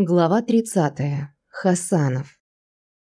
Глава 30. Хасанов.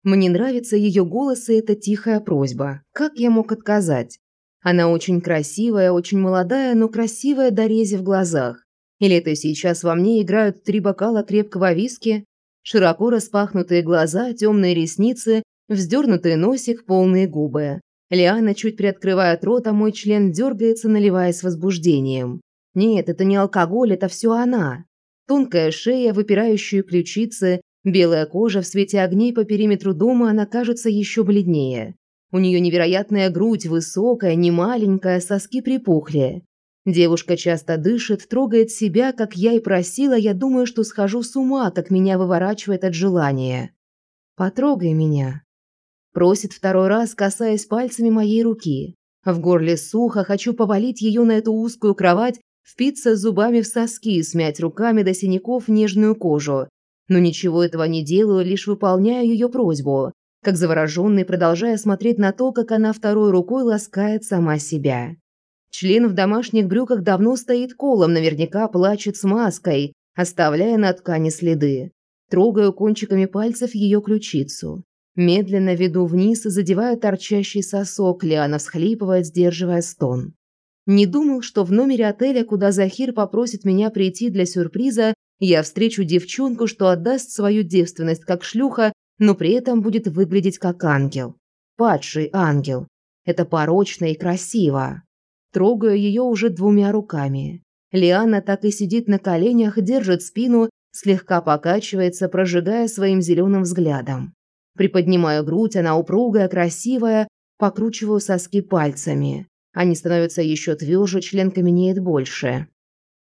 Мне нравится ее голос и эта тихая просьба. Как я мог отказать? Она очень красивая, очень молодая, но красивая до рези в глазах. Или это сейчас во мне играют три бокала крепкого виски? Широко распахнутые глаза, темные ресницы, вздернутый носик, полные губы. Лиана чуть приоткрывает рот, а мой член дергается, наливаясь возбуждением. Нет, это не алкоголь, это все она. Тонкая шея, выпирающие ключицы, белая кожа в свете огней по периметру дома, она кажется еще бледнее. У нее невероятная грудь, высокая, не маленькая, соски припухли. Девушка часто дышит, трогает себя, как я и просила, я думаю, что схожу с ума, как меня выворачивает от желания. «Потрогай меня», – просит второй раз, касаясь пальцами моей руки. В горле сухо, хочу повалить ее на эту узкую кровать впиться зубами в соски и смять руками до синяков нежную кожу. Но ничего этого не делаю, лишь выполняю ее просьбу, как завороженный, продолжая смотреть на то, как она второй рукой ласкает сама себя. Член в домашних брюках давно стоит колом, наверняка плачет с маской, оставляя на ткани следы. Трогаю кончиками пальцев ее ключицу. Медленно веду вниз и задеваю торчащий сосок, Лиана всхлипывает, сдерживая стон. Не думал, что в номере отеля, куда Захир попросит меня прийти для сюрприза, я встречу девчонку, что отдаст свою девственность как шлюха, но при этом будет выглядеть как ангел. Падший ангел. Это порочно и красиво. Трогаю ее уже двумя руками. Лиана так и сидит на коленях, держит спину, слегка покачивается, прожигая своим зеленым взглядом. Приподнимаю грудь, она упругая, красивая, покручиваю соски пальцами. Они становятся еще тверже, член каменеет больше.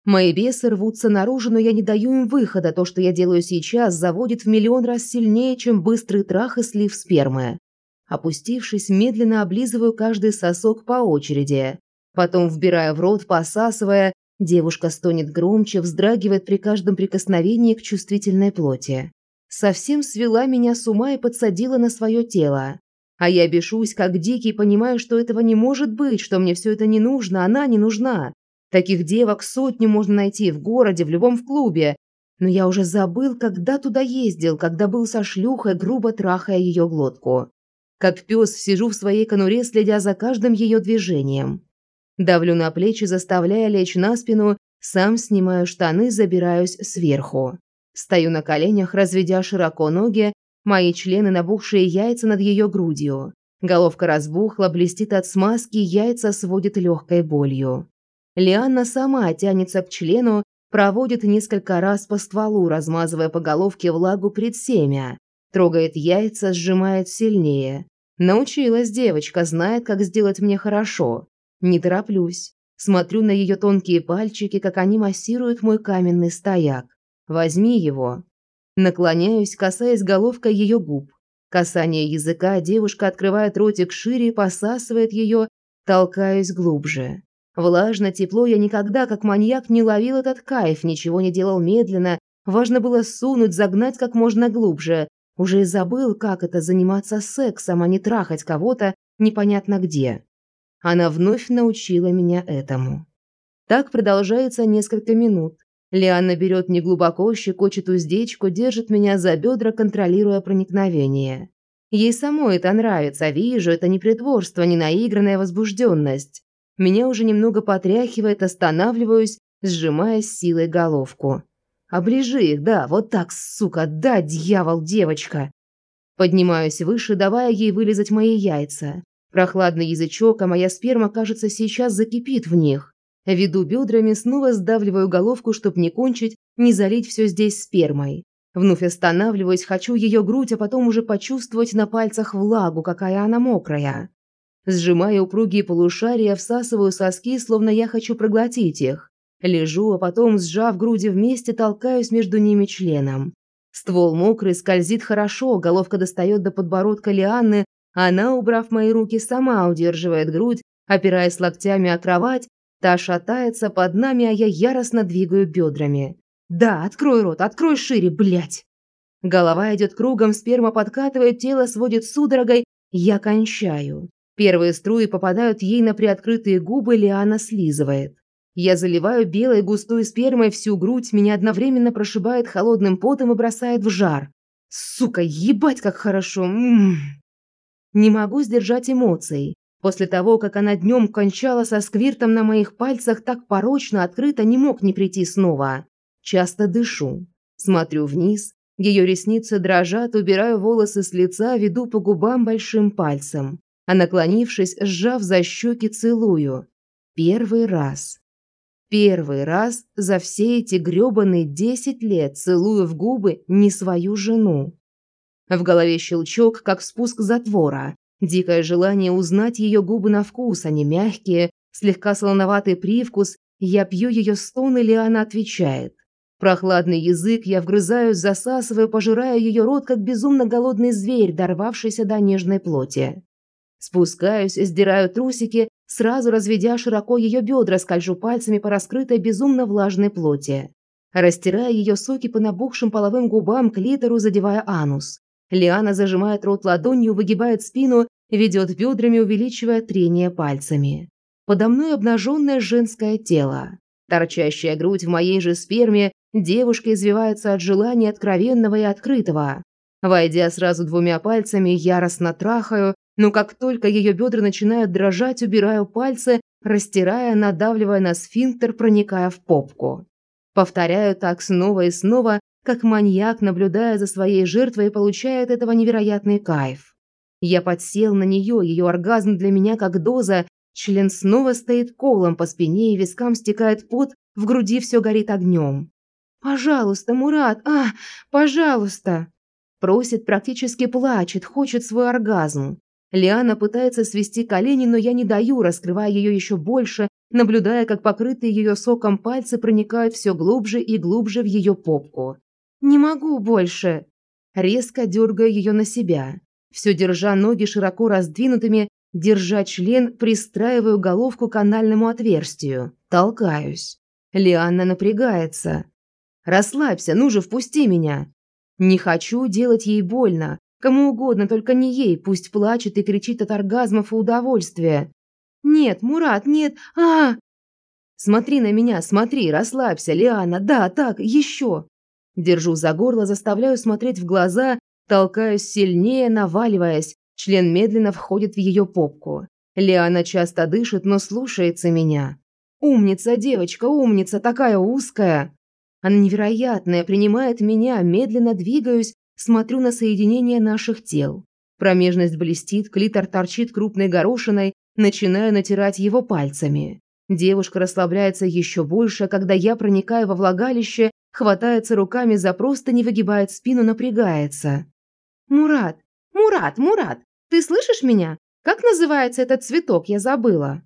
Мои бесы рвутся наружу, но я не даю им выхода. То, что я делаю сейчас, заводит в миллион раз сильнее, чем быстрый трах и слив спермы. Опустившись, медленно облизываю каждый сосок по очереди. Потом вбирая в рот, посасывая, девушка стонет громче, вздрагивает при каждом прикосновении к чувствительной плоти. Совсем свела меня с ума и подсадила на свое тело. А я бешусь, как дикий, понимаю, что этого не может быть, что мне все это не нужно, она не нужна. Таких девок сотню можно найти в городе, в любом в клубе. Но я уже забыл, когда туда ездил, когда был со шлюхой, грубо трахая ее глотку. Как пес сижу в своей конуре, следя за каждым ее движением. Давлю на плечи, заставляя лечь на спину, сам снимаю штаны, забираюсь сверху. Стою на коленях, разведя широко ноги, Мои члены набухшие яйца над ее грудью. Головка разбухла, блестит от смазки, яйца сводит легкой болью. Лианна сама тянется к члену, проводит несколько раз по стволу, размазывая по головке влагу пред семя. Трогает яйца, сжимает сильнее. Научилась девочка, знает, как сделать мне хорошо. Не тороплюсь. Смотрю на ее тонкие пальчики, как они массируют мой каменный стояк. Возьми его. Наклоняюсь, касаясь головкой ее губ. Касание языка, девушка открывает ротик шире, посасывает ее, толкаюсь глубже. Влажно, тепло, я никогда, как маньяк, не ловил этот кайф, ничего не делал медленно. Важно было сунуть, загнать как можно глубже. Уже и забыл, как это заниматься сексом, а не трахать кого-то непонятно где. Она вновь научила меня этому. Так продолжается несколько минут. Лианна берет неглубоко, щекочет уздечку, держит меня за бедра, контролируя проникновение. Ей самой это нравится, вижу, это не притворство, не наигранная возбужденность. Меня уже немного потряхивает, останавливаюсь, сжимая силой головку. Оближи их, да, вот так, сука, да, дьявол, девочка. Поднимаюсь выше, давая ей вылезать мои яйца. Прохладный язычок, а моя сперма, кажется, сейчас закипит в них. Веду бедрами, снова сдавливаю головку, чтобы не кончить, не залить все здесь спермой. Вновь останавливаюсь, хочу ее грудь, а потом уже почувствовать на пальцах влагу, какая она мокрая. Сжимаю упругие полушария, всасываю соски, словно я хочу проглотить их. Лежу, а потом, сжав груди вместе, толкаюсь между ними членом. Ствол мокрый, скользит хорошо, головка достает до подбородка Лианны, она, убрав мои руки, сама удерживает грудь, опираясь локтями о кровать, Та шатается под нами, а я яростно двигаю бедрами. Да, открой рот, открой шире, блядь. Голова идет кругом, сперма подкатывает, тело сводит судорогой. Я кончаю. Первые струи попадают ей на приоткрытые губы, Лиана слизывает. Я заливаю белой густой спермой всю грудь, меня одновременно прошибает холодным потом и бросает в жар. Сука, ебать как хорошо. М -м -м. Не могу сдержать эмоций. После того, как она днем кончала со сквиртом на моих пальцах, так порочно, открыто не мог не прийти снова. Часто дышу. Смотрю вниз. Ее ресницы дрожат, убираю волосы с лица, веду по губам большим пальцем. А наклонившись, сжав за щеки, целую. Первый раз. Первый раз за все эти грёбаные десять лет целую в губы не свою жену. В голове щелчок, как спуск затвора. Дикое желание узнать ее губы на вкус, они мягкие, слегка солоноватый привкус. Я пью ее стон, или она отвечает. Прохладный язык я вгрызаюсь, засасываю, пожирая ее рот, как безумно голодный зверь, дорвавшийся до нежной плоти. Спускаюсь, сдираю трусики, сразу разведя широко ее бедра, скольжу пальцами по раскрытой безумно влажной плоти. Растирая ее соки по набухшим половым губам, клитору задевая анус. Лиана зажимает рот ладонью, выгибает спину, ведет бедрами, увеличивая трение пальцами. Подо мной обнаженное женское тело. Торчащая грудь в моей же сперме, девушка извивается от желания откровенного и открытого. Войдя сразу двумя пальцами, яростно трахаю, но как только ее бедра начинают дрожать, убираю пальцы, растирая, надавливая на сфинктер, проникая в попку. Повторяю так снова и снова, как маньяк, наблюдая за своей жертвой, получает этого невероятный кайф. Я подсел на нее, ее оргазм для меня как доза, член снова стоит колом по спине и вискам стекает пот, в груди все горит огнем. «Пожалуйста, Мурат, а, пожалуйста!» Просит, практически плачет, хочет свой оргазм. Лиана пытается свести колени, но я не даю, раскрывая ее еще больше, наблюдая, как покрытые ее соком пальцы проникают все глубже и глубже в ее попку. Не могу больше. Резко дергаю ее на себя. Все держа ноги широко раздвинутыми, держа член, пристраиваю головку к анальному отверстию. Толкаюсь. Лианна напрягается. «Расслабься, ну же, впусти меня!» Не хочу делать ей больно. Кому угодно, только не ей. Пусть плачет и кричит от оргазмов и удовольствия. «Нет, Мурат, нет! а, -а, -а Смотри на меня, смотри, расслабься, Лиана, да, так, еще!» Держу за горло, заставляю смотреть в глаза, толкаюсь сильнее, наваливаясь. Член медленно входит в ее попку. Лиана часто дышит, но слушается меня. Умница, девочка, умница, такая узкая. Она невероятная, принимает меня, медленно двигаюсь, смотрю на соединение наших тел. Промежность блестит, клитор торчит крупной горошиной, начинаю натирать его пальцами. Девушка расслабляется еще больше, когда я проникаю во влагалище хватается руками за просто не выгибает спину, напрягается. «Мурат! Мурат! Мурат! Ты слышишь меня? Как называется этот цветок? Я забыла».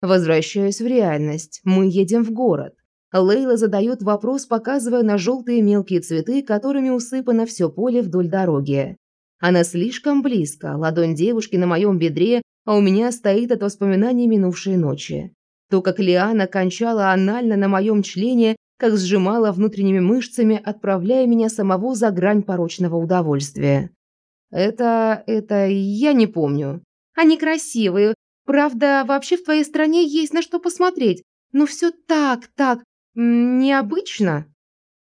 Возвращаюсь в реальность. Мы едем в город. Лейла задает вопрос, показывая на желтые мелкие цветы, которыми усыпано все поле вдоль дороги. Она слишком близко, ладонь девушки на моем бедре, а у меня стоит от воспоминаний минувшей ночи. То, как Лиана кончала анально на моем члене, как сжимала внутренними мышцами, отправляя меня самого за грань порочного удовольствия. Это... это... я не помню. Они красивые. Правда, вообще в твоей стране есть на что посмотреть. Но все так, так... необычно.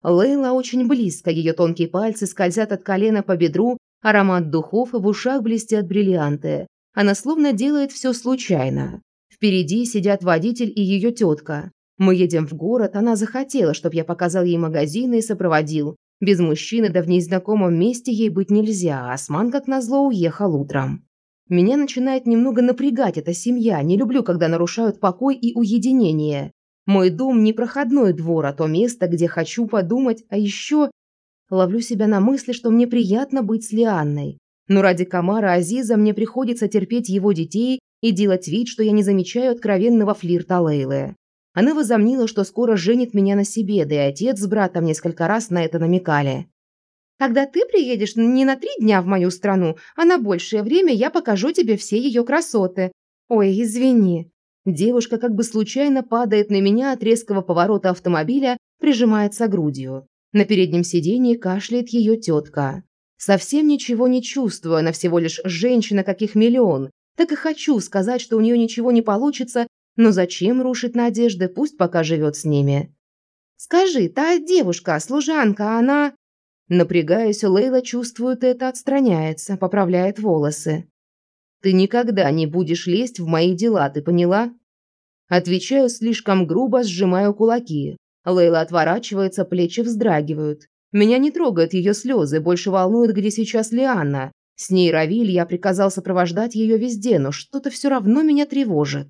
Лейла очень близко, ее тонкие пальцы скользят от колена по бедру, аромат духов в ушах блестят бриллианты. Она словно делает все случайно. Впереди сидят водитель и ее тетка. Мы едем в город, она захотела, чтобы я показал ей магазины и сопроводил. Без мужчины да в незнакомом месте ей быть нельзя, а Осман, как назло, уехал утром. Меня начинает немного напрягать эта семья, не люблю, когда нарушают покой и уединение. Мой дом не проходной двор, а то место, где хочу подумать, а еще... Ловлю себя на мысли, что мне приятно быть с Лианной. Но ради Камара Азиза мне приходится терпеть его детей и делать вид, что я не замечаю откровенного флирта Лейлы. Она возомнила, что скоро женит меня на себе, да и отец с братом несколько раз на это намекали. «Когда ты приедешь не на три дня в мою страну, а на большее время я покажу тебе все ее красоты. Ой, извини». Девушка как бы случайно падает на меня от резкого поворота автомобиля, прижимается грудью. На переднем сиденье кашляет ее тетка. Совсем ничего не чувствую, она всего лишь женщина, каких миллион. Так и хочу сказать, что у нее ничего не получится, Но зачем рушить надежды, пусть пока живет с ними. «Скажи, та девушка, служанка, она...» Напрягаясь, Лейла чувствует это, отстраняется, поправляет волосы. «Ты никогда не будешь лезть в мои дела, ты поняла?» Отвечаю слишком грубо, сжимаю кулаки. Лейла отворачивается, плечи вздрагивают. Меня не трогают ее слезы, больше волнует, где сейчас Лианна. С ней Равиль, я приказал сопровождать ее везде, но что-то все равно меня тревожит.